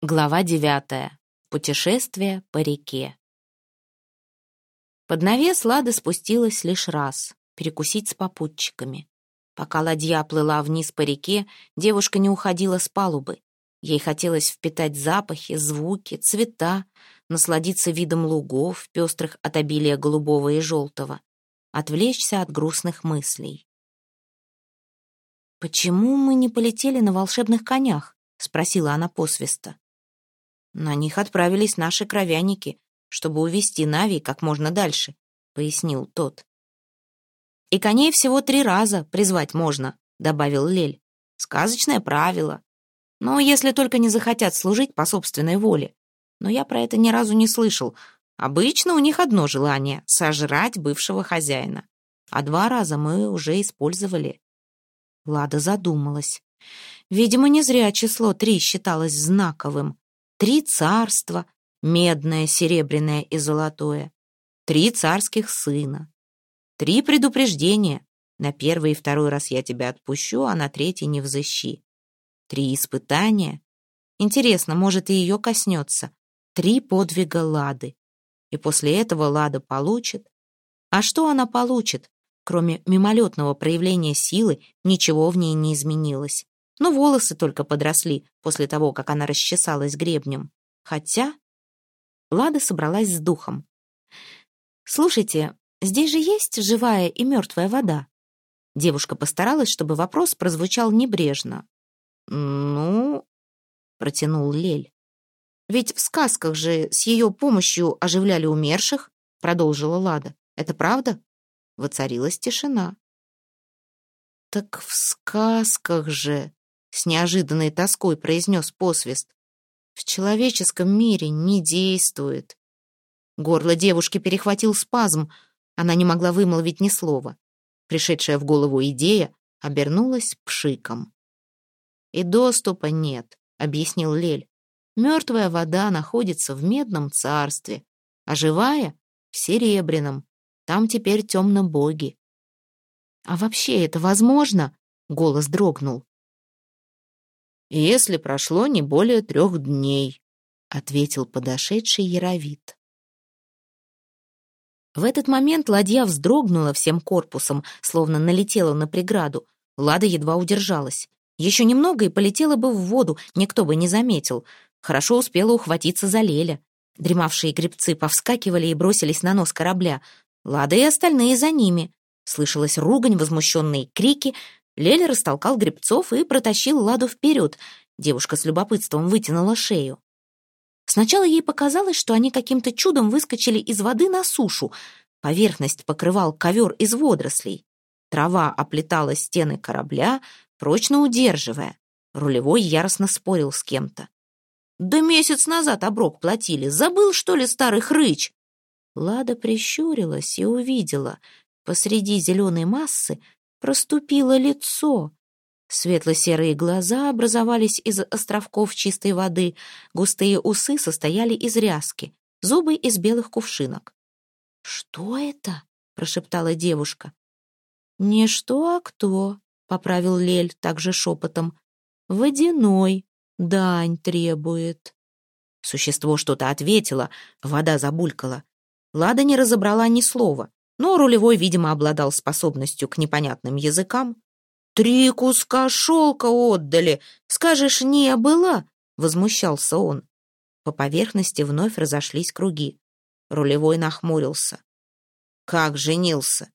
Глава девятая. Путешествие по реке. Под навес Лада спустилась лишь раз, перекусить с попутчиками. Пока ладья плыла вниз по реке, девушка не уходила с палубы. Ей хотелось впитать запахи, звуки, цвета, насладиться видом лугов, пестрых от обилия голубого и желтого, отвлечься от грустных мыслей. «Почему мы не полетели на волшебных конях?» — спросила она посвиста. На них отправились наши кровяники, чтобы увести Нави как можно дальше, пояснил тот. И коней всего три раза призвать можно, добавил Лель. Сказочное правило. Но если только не захотят служить по собственной воле. Но я про это ни разу не слышал. Обычно у них одно желание — сожрать бывшего хозяина. А два раза мы уже использовали. Лада задумалась. Видимо, не зря число три считалось знаковым. Три царства, медное, серебряное и золотое. Три царских сына. Три предупреждения. На первый и второй раз я тебя отпущу, а на третий не взыщи. Три испытания. Интересно, может, и ее коснется. Три подвига Лады. И после этого Лада получит. А что она получит? Кроме мимолетного проявления силы, ничего в ней не изменилось но волосы только подросли после того, как она расчесалась гребнем. Хотя... Лада собралась с духом. «Слушайте, здесь же есть живая и мертвая вода?» Девушка постаралась, чтобы вопрос прозвучал небрежно. «Ну...» — протянул Лель. «Ведь в сказках же с ее помощью оживляли умерших», — продолжила Лада. «Это правда?» Воцарилась тишина. «Так в сказках же...» с неожиданной тоской произнес посвист. В человеческом мире не действует. Горло девушки перехватил спазм. Она не могла вымолвить ни слова. Пришедшая в голову идея обернулась пшиком. «И доступа нет», — объяснил Лель. «Мертвая вода находится в медном царстве, а живая — в серебряном. Там теперь темно-боги». «А вообще это возможно?» — голос дрогнул если прошло не более трех дней», — ответил подошедший Яровит. В этот момент ладья вздрогнула всем корпусом, словно налетела на преграду. Лада едва удержалась. Еще немного и полетела бы в воду, никто бы не заметил. Хорошо успела ухватиться за Леля. Дремавшие гребцы повскакивали и бросились на нос корабля. Лада и остальные за ними. Слышалась ругань, возмущенные крики — Лель растолкал гребцов и протащил Ладу вперед. Девушка с любопытством вытянула шею. Сначала ей показалось, что они каким-то чудом выскочили из воды на сушу. Поверхность покрывал ковер из водорослей. Трава оплетала стены корабля, прочно удерживая. Рулевой яростно спорил с кем-то. «Да месяц назад оброк платили. Забыл, что ли, старый хрыч?» Лада прищурилась и увидела. Посреди зеленой массы проступило лицо. Светло-серые глаза образовались из островков чистой воды, густые усы состояли из ряски, зубы из белых кувшинок. «Что это?» — прошептала девушка. «Не что, а кто», — поправил Лель также шепотом. «Водяной, дань требует». Существо что-то ответило, вода забулькала. Лада не разобрала ни слова. Но рулевой, видимо, обладал способностью к непонятным языкам. «Три куска шелка отдали! Скажешь, не было?» — возмущался он. По поверхности вновь разошлись круги. Рулевой нахмурился. «Как женился?»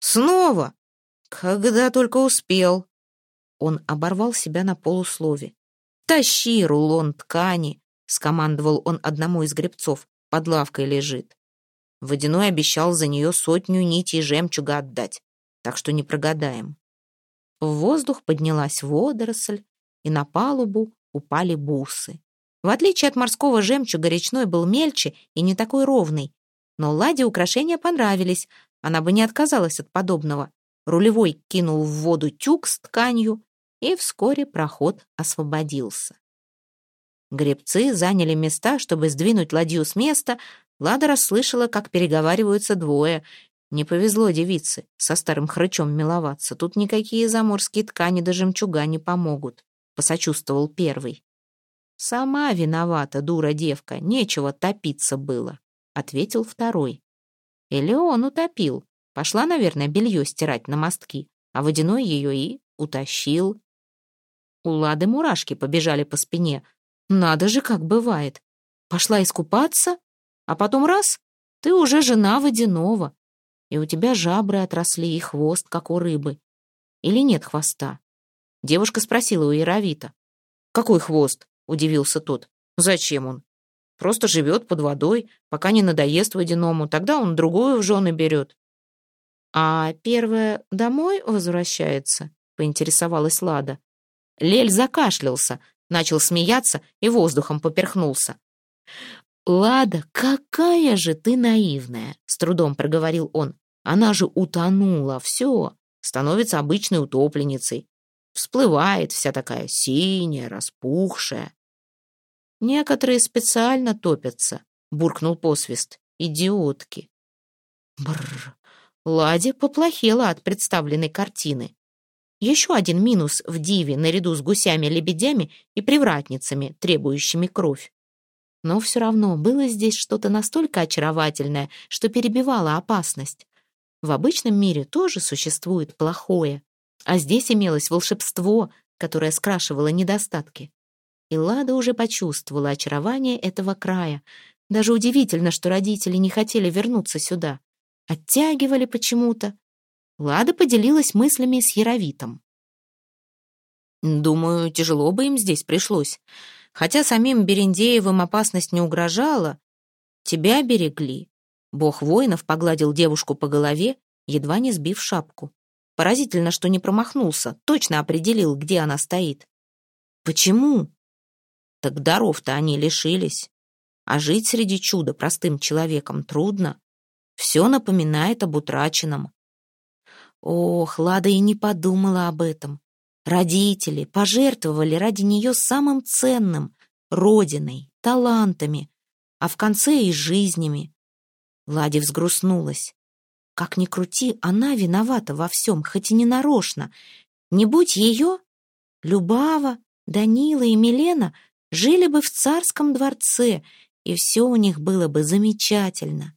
«Снова? Когда только успел!» Он оборвал себя на полуслове. «Тащи рулон ткани!» — скомандовал он одному из гребцов. «Под лавкой лежит». Водяной обещал за нее сотню нитей жемчуга отдать, так что не прогадаем. В воздух поднялась водоросль, и на палубу упали бусы. В отличие от морского жемчуга, речной был мельче и не такой ровный. Но Ладе украшения понравились, она бы не отказалась от подобного. Рулевой кинул в воду тюк с тканью, и вскоре проход освободился. Гребцы заняли места, чтобы сдвинуть ладью с места, Лада расслышала, как переговариваются двое. Не повезло девице со старым хрычом миловаться. Тут никакие заморские ткани до жемчуга не помогут, — посочувствовал первый. «Сама виновата, дура девка, нечего топиться было», — ответил второй. Или он утопил. Пошла, наверное, белье стирать на мостки, а водяной ее и утащил. У Лады мурашки побежали по спине. Надо же, как бывает. Пошла искупаться, а потом раз — ты уже жена водяного, и у тебя жабры отросли и хвост, как у рыбы. Или нет хвоста? Девушка спросила у Яровита. «Какой хвост?» — удивился тот. «Зачем он? Просто живет под водой, пока не надоест водяному, тогда он другую в жены берет». «А первая домой возвращается?» — поинтересовалась Лада. Лель закашлялся, начал смеяться и воздухом поперхнулся. «Лада, какая же ты наивная!» — с трудом проговорил он. Она же утонула, все, становится обычной утопленницей. Всплывает вся такая синяя, распухшая. Некоторые специально топятся, буркнул посвист. Идиотки. Бррр. Ладя поплохела от представленной картины. Еще один минус в диве наряду с гусями-лебедями и привратницами, требующими кровь. Но все равно было здесь что-то настолько очаровательное, что перебивало опасность. В обычном мире тоже существует плохое, а здесь имелось волшебство, которое скрашивало недостатки. И Лада уже почувствовала очарование этого края. Даже удивительно, что родители не хотели вернуться сюда. Оттягивали почему-то. Лада поделилась мыслями с Яровитом. «Думаю, тяжело бы им здесь пришлось. Хотя самим Берендеевым опасность не угрожала. Тебя берегли, Бог воинов погладил девушку по голове, едва не сбив шапку. Поразительно, что не промахнулся, точно определил, где она стоит. Почему? Так даров-то они лишились. А жить среди чуда простым человеком трудно. Все напоминает об утраченном. Ох, Лада и не подумала об этом. Родители пожертвовали ради нее самым ценным — родиной, талантами, а в конце и жизнями. Ладе взгрустнулась. Как ни крути, она виновата во всем, хоть и не нарочно. Не будь ее, Любава, Данила и Милена жили бы в царском дворце, и все у них было бы замечательно.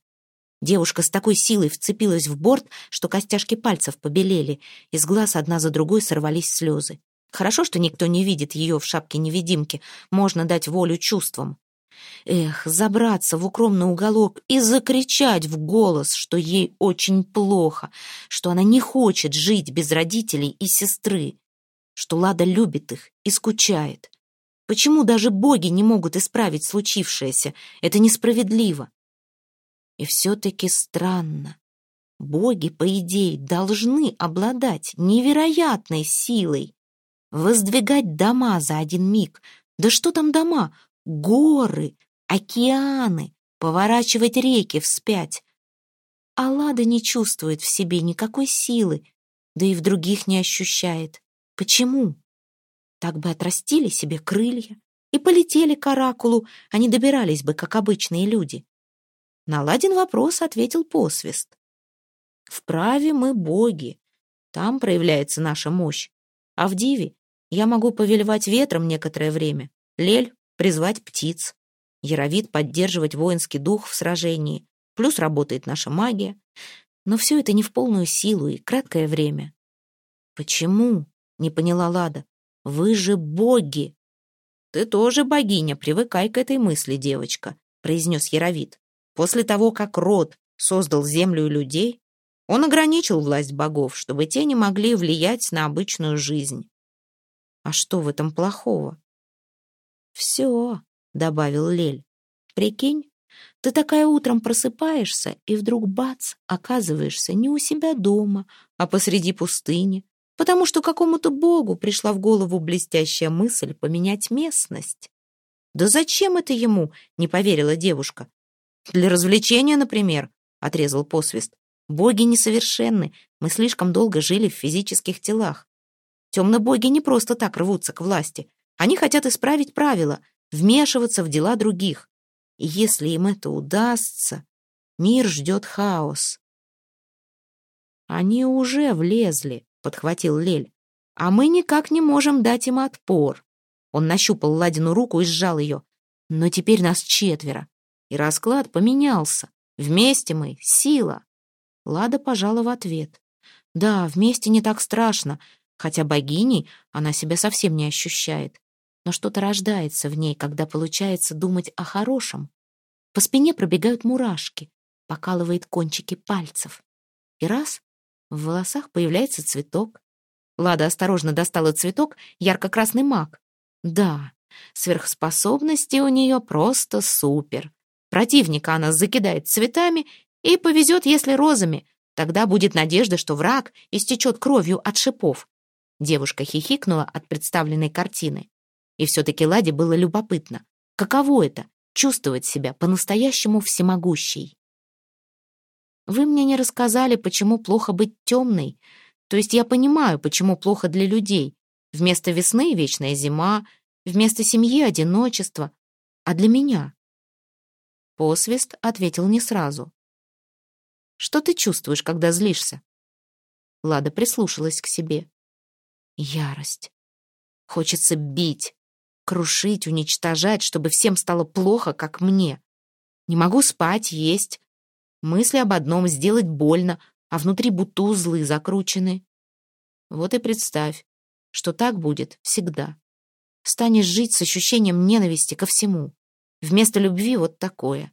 Девушка с такой силой вцепилась в борт, что костяшки пальцев побелели, из глаз одна за другой сорвались слезы. Хорошо, что никто не видит ее в шапке-невидимки, можно дать волю чувствам. Эх, забраться в укромный уголок и закричать в голос, что ей очень плохо, что она не хочет жить без родителей и сестры, что Лада любит их и скучает. Почему даже боги не могут исправить случившееся? Это несправедливо. И все-таки странно. Боги, по идее, должны обладать невероятной силой. Воздвигать дома за один миг. Да что там дома? горы, океаны, поворачивать реки вспять. А Лада не чувствует в себе никакой силы, да и в других не ощущает. Почему? Так бы отрастили себе крылья и полетели к оракулу, они добирались бы, как обычные люди. На Ладин вопрос ответил посвист. Вправе мы боги, там проявляется наша мощь, а в Диве я могу повелевать ветром некоторое время, Лель призвать птиц. Яровит поддерживать воинский дух в сражении. Плюс работает наша магия. Но все это не в полную силу и краткое время. «Почему?» — не поняла Лада. «Вы же боги!» «Ты тоже богиня, привыкай к этой мысли, девочка», — произнес Яровит. «После того, как род создал землю и людей, он ограничил власть богов, чтобы те не могли влиять на обычную жизнь». «А что в этом плохого?» «Все», — добавил Лель. «Прикинь, ты такая утром просыпаешься, и вдруг бац, оказываешься не у себя дома, а посреди пустыни, потому что какому-то богу пришла в голову блестящая мысль поменять местность». «Да зачем это ему?» — не поверила девушка. «Для развлечения, например», — отрезал посвист. «Боги несовершенны, мы слишком долго жили в физических телах. Темные боги не просто так рвутся к власти. Они хотят исправить правила, вмешиваться в дела других. И если им это удастся, мир ждет хаос. «Они уже влезли», — подхватил Лель, «а мы никак не можем дать им отпор. Он нащупал Ладину руку и сжал ее. Но теперь нас четверо. И расклад поменялся. Вместе мы — сила. Лада пожала в ответ. Да, вместе не так страшно, хотя богиней она себя совсем не ощущает. Но что-то рождается в ней, когда получается думать о хорошем. По спине пробегают мурашки, покалывает кончики пальцев. И раз — в волосах появляется цветок. Лада осторожно достала цветок, ярко-красный мак. Да, сверхспособности у нее просто супер. Противника она закидает цветами и повезет, если розами. Тогда будет надежда, что враг истечет кровью от шипов. Девушка хихикнула от представленной картины. И все-таки Ладе было любопытно. Каково это — чувствовать себя по-настоящему всемогущей? Вы мне не рассказали, почему плохо быть темной. То есть я понимаю, почему плохо для людей. Вместо весны — вечная зима, вместо семьи — одиночество. А для меня? Посвист ответил не сразу. Что ты чувствуешь, когда злишься? Лада прислушалась к себе. Ярость. Хочется бить, крушить, уничтожать, чтобы всем стало плохо, как мне. Не могу спать, есть. Мысли об одном — сделать больно, а внутри будто узлы закручены. Вот и представь, что так будет всегда. Станешь жить с ощущением ненависти ко всему. Вместо любви вот такое.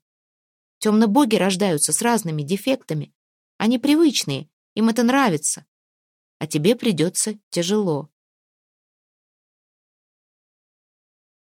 Темно-боги рождаются с разными дефектами. Они привычные, им это нравится. А тебе придется тяжело.